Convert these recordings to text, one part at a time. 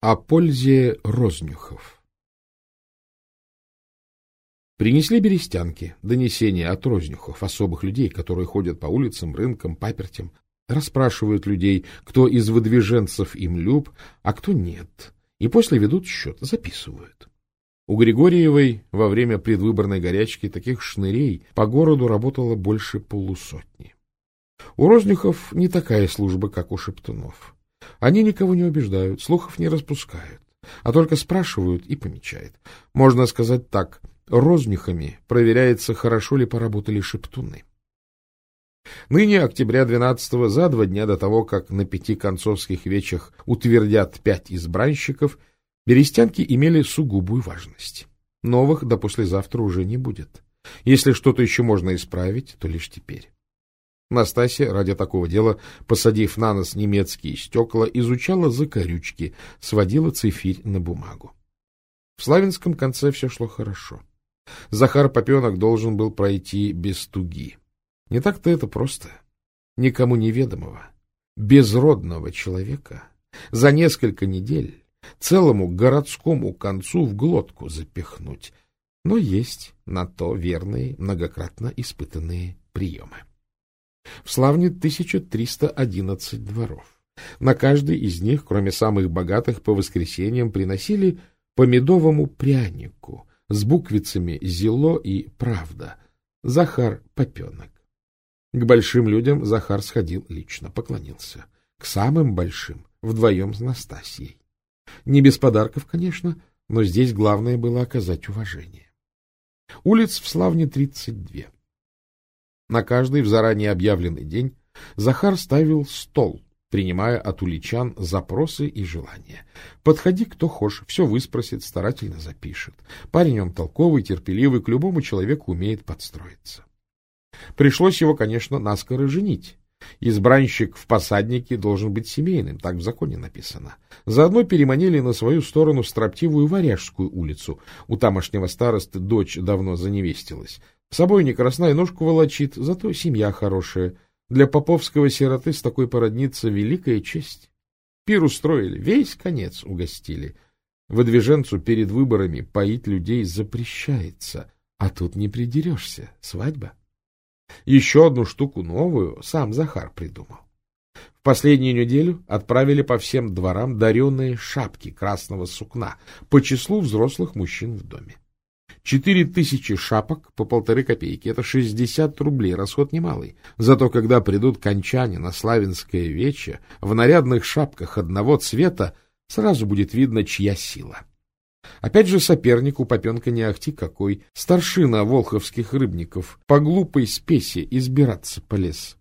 О пользе рознюхов Принесли берестянки, донесения от рознюхов, особых людей, которые ходят по улицам, рынкам, папертям, расспрашивают людей, кто из выдвиженцев им люб, а кто нет, и после ведут счет, записывают. У Григорьевой во время предвыборной горячки таких шнырей по городу работало больше полусотни. У Рознюхов не такая служба, как у Шептунов. Они никого не убеждают, слухов не распускают, а только спрашивают и помечают. Можно сказать так, рознюхами проверяется, хорошо ли поработали шептуны. Ныне, октября 12 за два дня до того, как на пяти концовских вечах утвердят пять избранщиков, берестянки имели сугубую важность. Новых до послезавтра уже не будет. Если что-то еще можно исправить, то лишь теперь. Настасья, ради такого дела, посадив на нос немецкие стекла, изучала закорючки, сводила цифирь на бумагу. В Славянском конце все шло хорошо. Захар Попенок должен был пройти без туги. Не так-то это просто. Никому неведомого, безродного человека за несколько недель целому городскому концу в глотку запихнуть. Но есть на то верные, многократно испытанные приемы. В Славне 1311 дворов. На каждый из них, кроме самых богатых, по воскресеньям приносили по медовому прянику с буквицами «Зело» и «Правда» Захар Попенок. К большим людям Захар сходил лично, поклонился. К самым большим вдвоем с Настасьей. Не без подарков, конечно, но здесь главное было оказать уважение. Улиц в Славне тридцать две. На каждый в заранее объявленный день Захар ставил стол, принимая от уличан запросы и желания. Подходи, кто хочешь, все выспросит, старательно запишет. Парень он толковый, терпеливый, к любому человеку умеет подстроиться. Пришлось его, конечно, наскоро женить. Избранщик в посаднике должен быть семейным, так в законе написано. Заодно переманили на свою сторону строптивую Варяжскую улицу. У тамошнего старосты дочь давно заневестилась. Собойник красная ножку волочит, зато семья хорошая. Для поповского сироты с такой породница великая честь. Пир устроили, весь конец угостили. Выдвиженцу перед выборами поить людей запрещается, а тут не придерешься, свадьба. Еще одну штуку новую сам Захар придумал. В последнюю неделю отправили по всем дворам даренные шапки красного сукна по числу взрослых мужчин в доме. Четыре тысячи шапок по полторы копейки — это шестьдесят рублей, расход немалый. Зато когда придут кончане на Славянское вече, в нарядных шапках одного цвета сразу будет видно, чья сила. Опять же соперник у Попенка не ахти какой, старшина волховских рыбников, по глупой спеси избираться полез.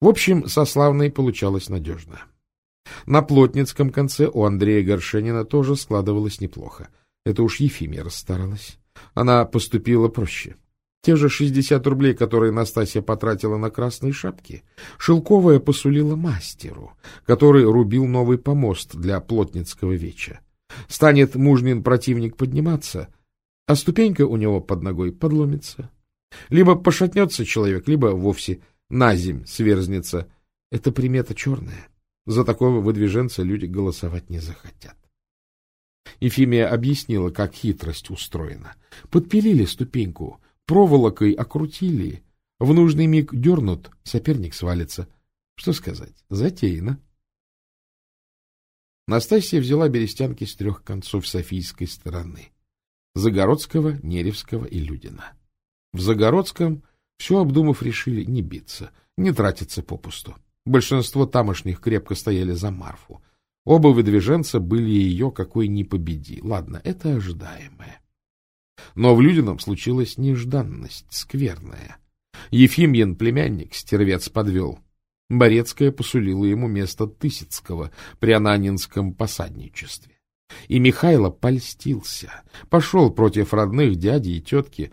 В общем, со славной получалось надежно. На плотницком конце у Андрея Горшенина тоже складывалось неплохо. Это уж Ефимия расстаралась. Она поступила проще. Те же шестьдесят рублей, которые Настасья потратила на красные шапки, Шелковая посулила мастеру, который рубил новый помост для плотницкого веча. Станет мужнин противник подниматься, а ступенька у него под ногой подломится. Либо пошатнется человек, либо вовсе на земь сверзнется. Это примета черная. За такого выдвиженца люди голосовать не захотят. Ефимия объяснила, как хитрость устроена. Подпилили ступеньку, проволокой окрутили, в нужный миг дернут, соперник свалится. Что сказать, затеяно. Настасья взяла берестянки с трех концов Софийской стороны — Загородского, Неревского и Людина. В Загородском, все обдумав, решили не биться, не тратиться попусту. Большинство тамошних крепко стояли за Марфу. Оба выдвиженца были ее какой ни победи. Ладно, это ожидаемое. Но в Людином случилась нежданность, скверная. Ефимьин племянник, стервец, подвел. Борецкая посулила ему место Тысяцкого при Ананинском посадничестве. И Михайло польстился, пошел против родных дяди и тетки,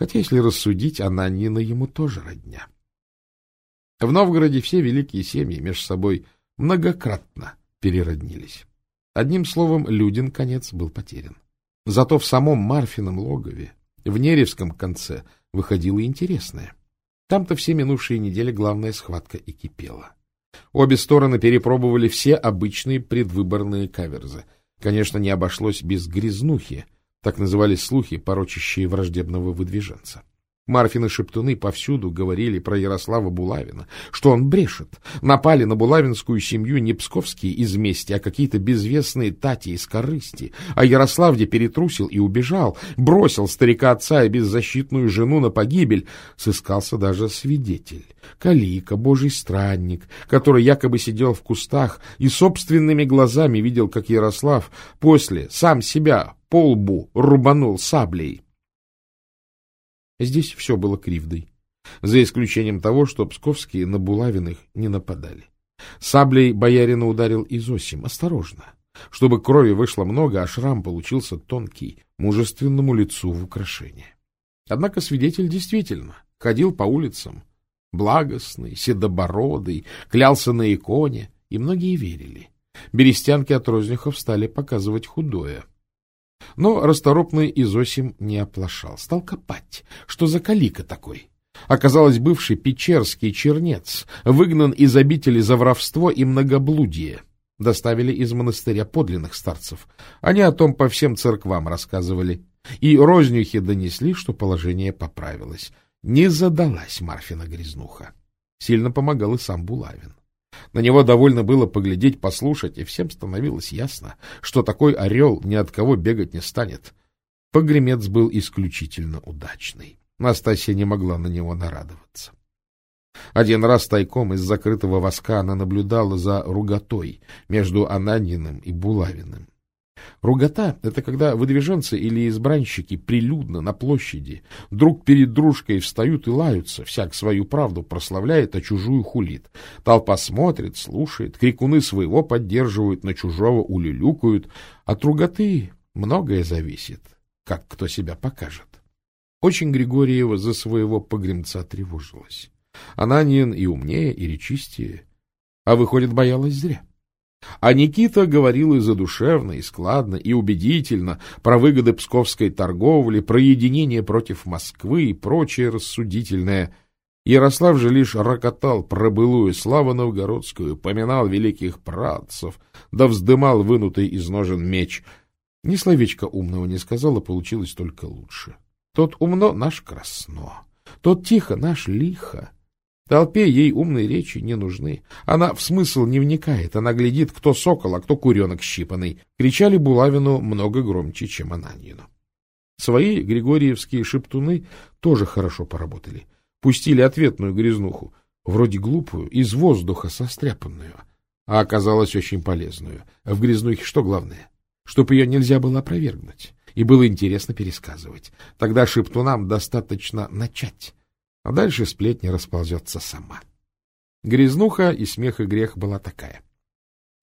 хотя, если рассудить, Ананина ему тоже родня. В Новгороде все великие семьи между собой многократно перероднились. Одним словом, Людин конец был потерян. Зато в самом Марфином логове, в Неревском конце, выходило интересное — там-то все минувшие недели главная схватка и кипела. Обе стороны перепробовали все обычные предвыборные каверзы. Конечно, не обошлось без грязнухи, так назывались слухи, порочащие враждебного выдвиженца. Марфины шептуны повсюду говорили про Ярослава Булавина, что он брешет. Напали на булавинскую семью не псковские из мести, а какие-то безвестные тати из корысти. А Ярославде перетрусил и убежал, бросил старика отца и беззащитную жену на погибель. Сыскался даже свидетель, Калика, божий странник, который якобы сидел в кустах и собственными глазами видел, как Ярослав после сам себя по лбу рубанул саблей. Здесь все было кривдой, за исключением того, что псковские на Булавиных не нападали. Саблей боярина ударил Изосим, осторожно, чтобы крови вышло много, а шрам получился тонкий, мужественному лицу в украшение. Однако свидетель действительно ходил по улицам, благостный, седобородый, клялся на иконе, и многие верили. Берестянки от Рознюхов стали показывать худое — но расторопный Изосим не оплошал, стал копать. Что за калика такой? Оказалось, бывший печерский чернец, выгнан из обители за воровство и многоблудие. Доставили из монастыря подлинных старцев. Они о том по всем церквам рассказывали. И рознюхи донесли, что положение поправилось. Не задалась Марфина грязнуха. Сильно помогал и сам Булавин. На него довольно было поглядеть, послушать, и всем становилось ясно, что такой орел ни от кого бегать не станет. Погремец был исключительно удачный. Настасья не могла на него нарадоваться. Один раз тайком из закрытого воска она наблюдала за ругатой между Ананьиным и Булавиным. Ругота — это когда выдвиженцы или избранщики прилюдно на площади друг перед дружкой встают и лаются, всяк свою правду прославляет, а чужую хулит. Толпа смотрит, слушает, крикуны своего поддерживают, на чужого улюлюкают. От руготы многое зависит, как кто себя покажет. Очень Григорьева за своего погремца тревожилась. Ананин и умнее, и речистее, а выходит, боялась зря. А Никита говорил и задушевно, и складно, и убедительно про выгоды псковской торговли, про единение против Москвы и прочее рассудительное. Ярослав же лишь рокотал про былую славу новгородскую, поминал великих працев, да вздымал вынутый из ножен меч. Ни словечка умного не сказал, а получилось только лучше. Тот умно — наш красно, тот тихо — наш лихо. Толпе ей умные речи не нужны. Она в смысл не вникает. Она глядит, кто сокол, а кто куренок щипанный. Кричали Булавину много громче, чем Ананьину. Свои григорьевские шептуны тоже хорошо поработали. Пустили ответную грязнуху, вроде глупую, из воздуха состряпанную, а оказалась очень полезную. В грязнухе что главное? Чтоб ее нельзя было опровергнуть, и было интересно пересказывать. Тогда шептунам достаточно начать а дальше сплетня расползется сама. Грязнуха и смех и грех была такая.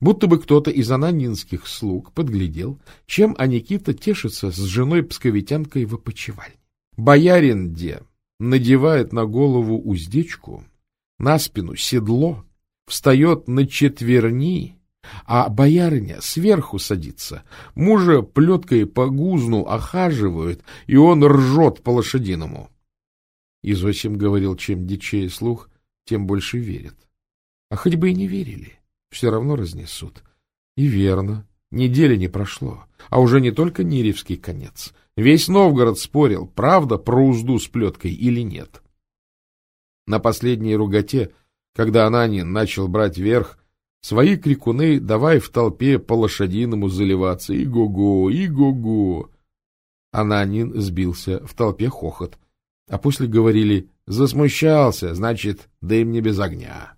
Будто бы кто-то из ананинских слуг подглядел, чем Аникита тешится с женой-псковитянкой в опочивальне. Боярин де надевает на голову уздечку, на спину седло, встает на четверни, а боярыня сверху садится, мужа плеткой по гузну охаживают, и он ржет по-лошадиному. Изосим говорил, чем дичее слух, тем больше верят. А хоть бы и не верили, все равно разнесут. И верно, недели не прошло, а уже не только Неревский конец. Весь Новгород спорил, правда про узду с плеткой или нет. На последней руготе, когда Ананин начал брать верх, свои крикуны давай в толпе по-лошадиному заливаться. И-го-го, и-го-го. Ананин сбился, в толпе хохот — а после говорили «засмущался, значит, дым не без огня».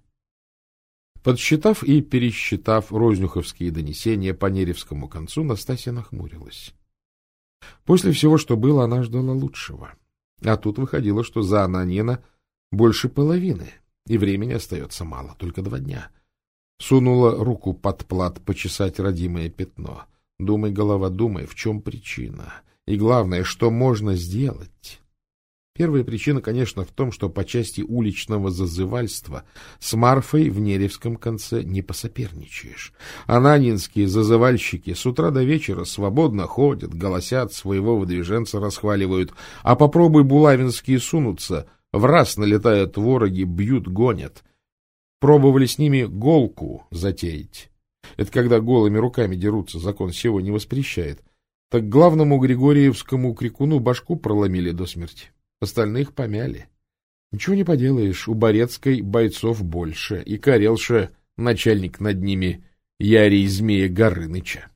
Подсчитав и пересчитав рознюховские донесения по Неревскому концу, Настасья нахмурилась. После всего, что было, она ждала лучшего. А тут выходило, что за Ананина больше половины, и времени остается мало, только два дня. Сунула руку под плат почесать родимое пятно. Думай, голова, думай, в чем причина. И главное, что можно сделать. Первая причина, конечно, в том, что по части уличного зазывальства с Марфой в Неревском конце не посоперничаешь. Ананинские зазывальщики с утра до вечера свободно ходят, голосят, своего выдвиженца расхваливают, а попробуй булавинские сунуться, в раз налетают вороги, бьют, гонят. Пробовали с ними голку затеять. Это когда голыми руками дерутся, закон всего не воспрещает. Так главному Григорьевскому крикуну башку проломили до смерти. Остальных помяли. Ничего не поделаешь, у Борецкой бойцов больше, и Карелша начальник над ними Ярий Змея Горыныча.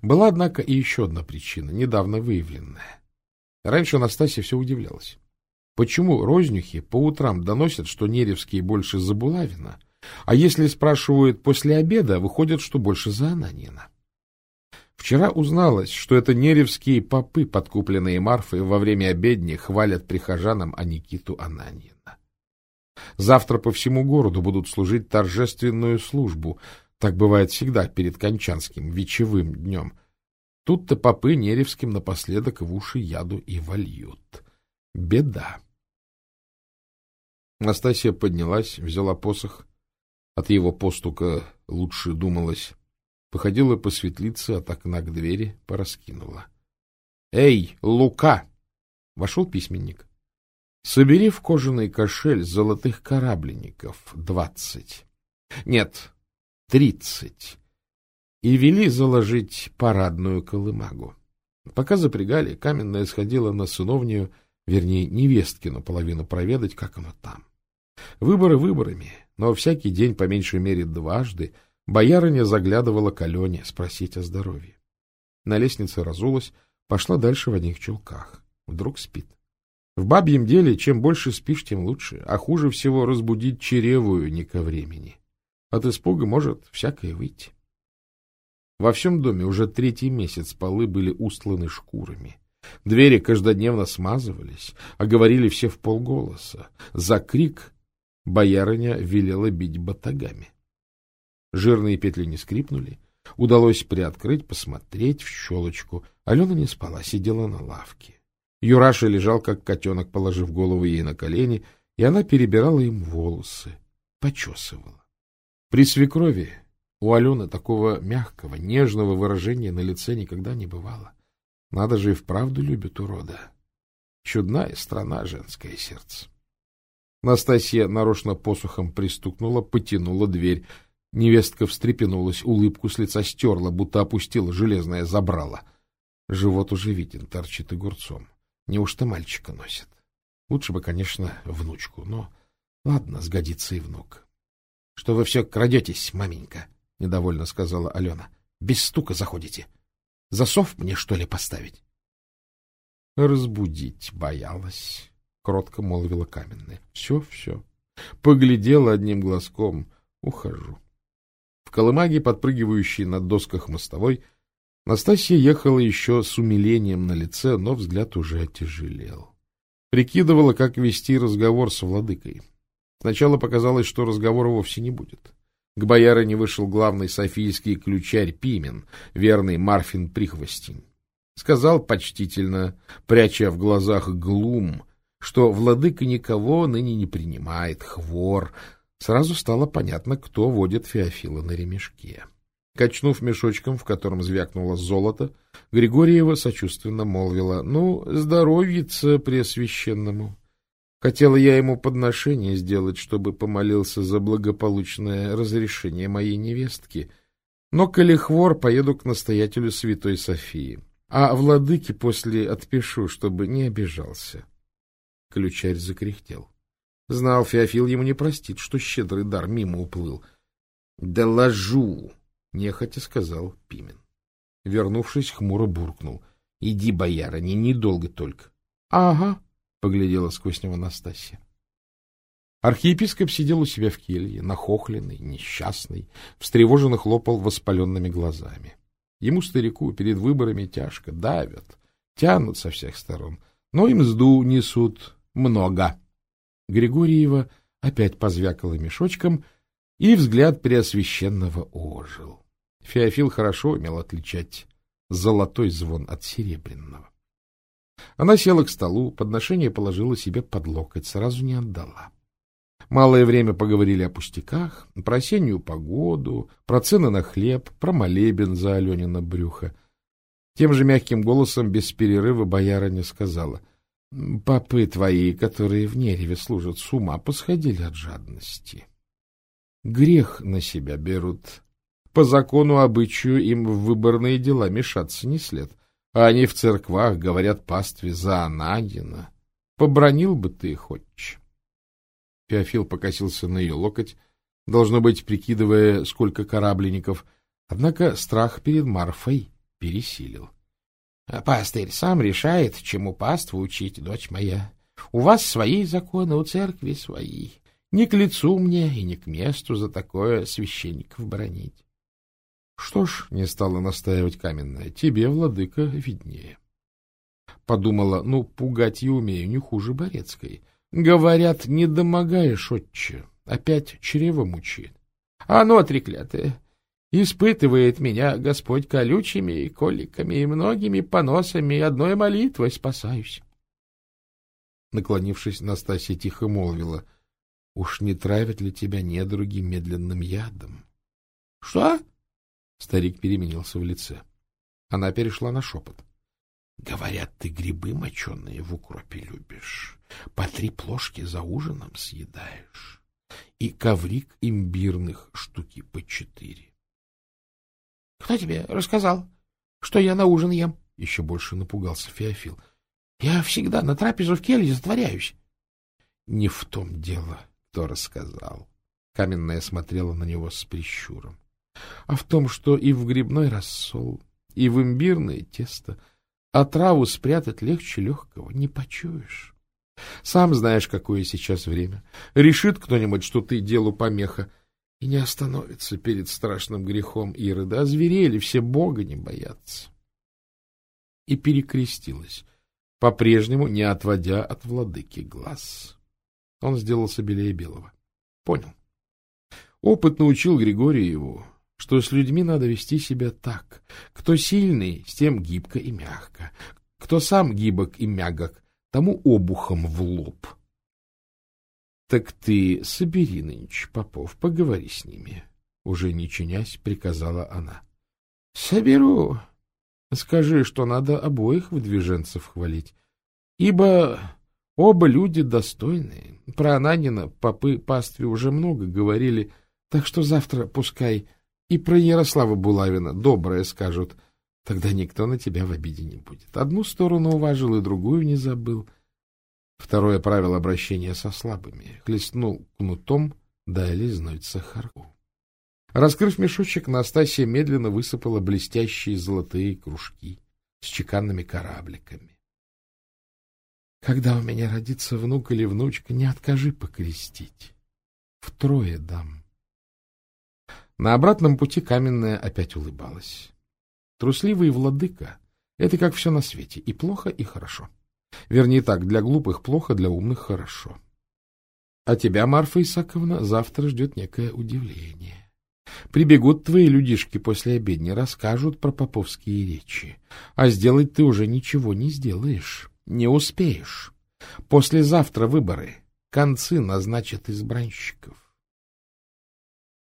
Была, однако, и еще одна причина, недавно выявленная. Раньше Анастасия все удивлялась. Почему рознюхи по утрам доносят, что Неревские больше за Булавина, а если спрашивают после обеда, выходит, что больше за Ананина? Вчера узналось, что это неревские попы, подкупленные Марфой, во время обедни хвалят прихожанам о Никиту Ананина. Завтра по всему городу будут служить торжественную службу. Так бывает всегда перед Кончанским вечевым днем. Тут-то попы Неревским напоследок в уши яду и вольют. Беда. Настасья поднялась, взяла посох. От его постука лучше думалось. Походила по светлице от окна к двери, пораскинула. — Эй, Лука! Вошел письменник. — Собери в кожаный кошель золотых корабленников двадцать. Нет, тридцать. И вели заложить парадную колымагу. Пока запрягали, каменная сходила на сыновнюю, вернее, невесткину половину проведать, как оно там. Выборы выборами, но всякий день по меньшей мере дважды боярыня заглядывала к Алене спросить о здоровье. На лестнице разулась, пошла дальше в одних чулках. Вдруг спит. В бабьем деле чем больше спишь, тем лучше, а хуже всего разбудить черевую не ко времени. От испуга может всякое выйти. Во всем доме уже третий месяц полы были устланы шкурами. Двери каждодневно смазывались, а говорили все в полголоса. За крик боярыня велела бить батагами. Жирные петли не скрипнули. Удалось приоткрыть, посмотреть в щелочку. Алена не спала, сидела на лавке. Юраша лежал, как котенок, положив голову ей на колени, и она перебирала им волосы, почесывала. При свекрови у Алены такого мягкого, нежного выражения на лице никогда не бывало. Надо же и вправду любит урода. Чудная страна женское сердце. Настасья нарочно посухом пристукнула, потянула дверь. Невестка встрепенулась, улыбку с лица стерла, будто опустила железное забрало. Живот уже виден, торчит огурцом. Неужто мальчика носит? Лучше бы, конечно, внучку, но ладно, сгодится и внук. — Что вы все крадетесь, маменька? — недовольно сказала Алена. — Без стука заходите. Засов мне, что ли, поставить? — Разбудить боялась, — кротко молвила каменная. — Все, все. Поглядела одним глазком. Ухожу. Колымаге, подпрыгивающей на досках мостовой, Настасья ехала еще с умилением на лице, но взгляд уже отяжелел. Прикидывала, как вести разговор с владыкой. Сначала показалось, что разговора вовсе не будет. К боярине вышел главный софийский ключарь Пимен, верный Марфин Прихвостень. Сказал почтительно, пряча в глазах глум, что владыка никого ныне не принимает, хвор. Сразу стало понятно, кто водит Феофила на ремешке. Качнув мешочком, в котором звякнуло золото, Григорьева сочувственно молвила, — Ну, здоровьица преосвященному. Хотела я ему подношение сделать, чтобы помолился за благополучное разрешение моей невестки. Но, коли хвор, поеду к настоятелю Святой Софии. А владыке после отпишу, чтобы не обижался. Ключарь закряхтел. Знал, Феофил ему не простит, что щедрый дар мимо уплыл. — Доложу! нехотя сказал Пимен. Вернувшись, хмуро буркнул. — Иди, боярыня, недолго только. — Ага, — поглядела сквозь него Настасья. Архиепископ сидел у себя в келье, нахохленный, несчастный, встревоженно хлопал воспаленными глазами. Ему, старику, перед выборами тяжко, давят, тянут со всех сторон, но и мзду несут много. Григорьева опять позвякала мешочком, и взгляд Преосвященного ожил. Феофил хорошо умел отличать золотой звон от серебряного. Она села к столу, подношение положила себе под локоть, сразу не отдала. Малое время поговорили о пустяках, про осеннюю погоду, про цены на хлеб, про молебен за Аленина брюхо. Тем же мягким голосом, без перерыва, боярыня сказала, — Папы твои, которые в Нереве служат, с ума посходили от жадности. грех на себя берут. По закону обычаю им в выборные дела мешаться не след. А они в церквах говорят пастве за Анагина. Побронил бы ты хоть. Феофил покосился на ее локоть, должно быть, прикидывая, сколько корабленников. Однако страх перед Марфой пересилил. — Пастырь сам решает, чему паству учить, дочь моя. У вас свои законы, у церкви свои. Не к лицу мне и не к месту за такое священников бронить. Что ж, не стала настаивать каменная, тебе, владыка, виднее. Подумала, ну, пугать я умею не хуже Борецкой. Говорят, не домогаешь, отче, опять чрево мучит. Оно, треклятое, испытывает меня Господь колючими коликами и многими поносами, одной молитвой спасаюсь. Наклонившись, Настасья тихо молвила, — Уж не травят ли тебя недруги медленным ядом? — Что? Старик переменился в лице. Она перешла на шепот. — Говорят, ты грибы моченые в укропе любишь, по три плошки за ужином съедаешь, и коврик имбирных штуки по четыре. — Кто тебе рассказал, что я на ужин ем? — еще больше напугался Феофил. — Я всегда на трапезу в келье затворяюсь. — Не в том дело, кто рассказал. Каменная смотрела на него с прищуром а в том, что и в грибной рассол, и в имбирное тесто отраву а спрятать легче легкого, не почуешь. Сам знаешь, какое сейчас время. Решит кто-нибудь, что ты делу помеха, и не остановится перед страшным грехом Ирода. Озверели, все Бога не боятся. И перекрестилась, по-прежнему не отводя от владыки глаз. Он сделался белее белого. Понял. Опыт научил Григория что с людьми надо вести себя так. Кто сильный, с тем гибко и мягко. Кто сам гибок и мягок, тому обухом в лоб. — Так ты собери нынче попов, поговори с ними, — уже не чинясь, приказала она. — Соберу. Скажи, что надо обоих выдвиженцев хвалить, ибо оба люди достойные. Про Ананина попы пастве уже много говорили, так что завтра пускай и про Ярослава Булавина доброе скажут. Тогда никто на тебя в обиде не будет. Одну сторону уважил и другую не забыл. Второе правило обращения со слабыми. Хлестнул кнутом, да лизнуть сахарку. Раскрыв мешочек, Настасья медленно высыпала блестящие золотые кружки с чеканными корабликами. — Когда у меня родится внук или внучка, не откажи покрестить. Втрое дам. На обратном пути каменная опять улыбалась. Трусливый владыка — это как все на свете, и плохо, и хорошо. Вернее так, для глупых плохо, для умных хорошо. А тебя, Марфа Исаковна, завтра ждет некое удивление. Прибегут твои людишки после обедни, расскажут про поповские речи. А сделать ты уже ничего не сделаешь, не успеешь. Послезавтра выборы, концы назначат избранщиков.